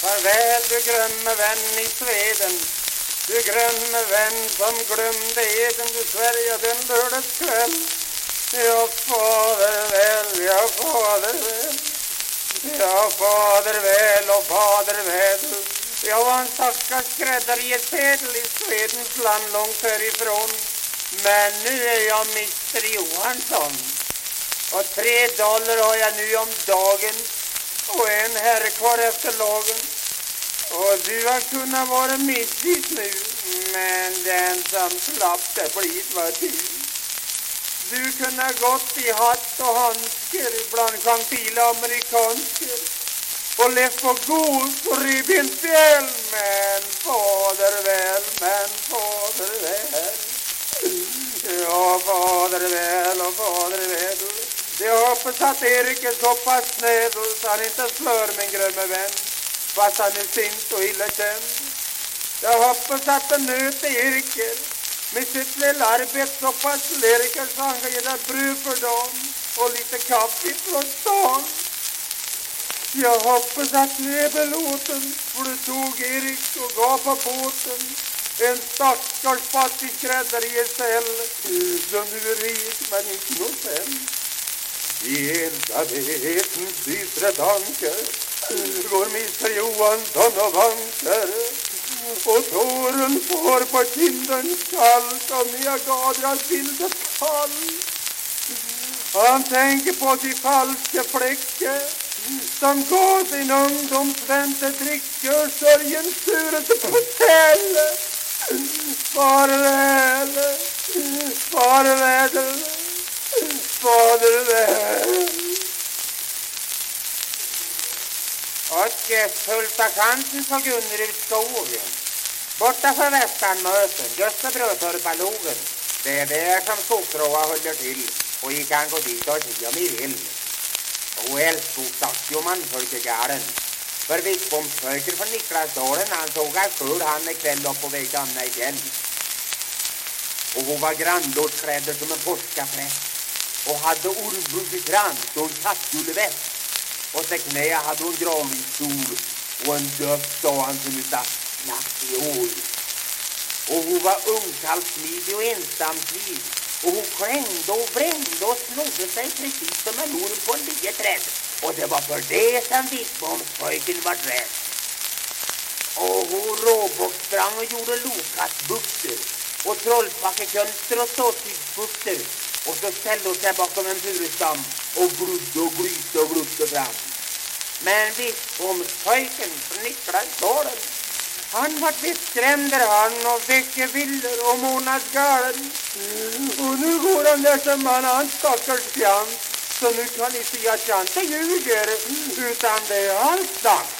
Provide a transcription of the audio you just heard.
Farväl du grömme vän i Sveden. Du grömme vän som glömde eden. Du svärjade en lördagskväll Ja, fader väl, ja, fader väl. Ja, fader väl och fader väl. Jag var en stackars skräddare i ett sedel i Svedens land långt härifrån. Men nu är jag Mr Johansson. Och tre dollar har jag nu om dagen och en herre kvar efter lagen. Och du har kunnat vara mittvis nu, men den som slapp det blir var du. Du kunde ha gått i hatt och handskar bland gentila amerikansker och levt på gos och revbensspjäll, men hoppas att Erik är så pass snäll så han inte slår min grömme vän, fast han är sint och illa känd. Jag hoppas att han nöter Erik med sitt lilla arbete så pass lirker så han kan ge dig bröd för dem och lite kaffe från stan. Jag hoppas att du är belåten för du tog Erik och gav på båten en stackars fattig skräddare i SL som nu är rik men inte någon i ensamhetens dystra tankar går Mr Johansson och vankar och tåren får på kinden kallt av Niagaras vilda fall. Han tänker på sin falske fläcke som gav sin ungdoms vän dricka och sörjens suraste pastell. Farväl, farväl, farväl. Och Hulta kanten på Gunneruds skogen. Borta för Västanmöten, just vid Brötorpalogen. Det är där som skogsråa håller till och vi kan gå dit och se om vi vill. Och älskogsaktig följer galen. För Vickbomspojken från Niklasdalen han såg att själv han en kväll upp på väg till igen. Och hon var grannlåtsklädd som en forskarpräst och hade ormbundig krans och en kattjuleväst. Och till knä hade hon granvinsstol. och en döpt sa han som utav nattjol. Och hon var ungkallsmidig och ensamsvid och hon klängde och vrängde och snodde sig precis som en orm på en lieträd. Och det var för det som Vittbomspojken var rädd. Och hon råbocksprang och gjorde lokattbukter och trollpackekönster och ståtidsbukter. Och så ställde hon sig bakom en furustam och glodde och glyste och glodde fram. Men Vittbomspojken från Niklasdalen han vart visst skrämd han och väcker villor och månadsgalen. Och nu går han där som han han stackars fjant. Så nu kan ni se att jag inte ljuger utan det är allt sant.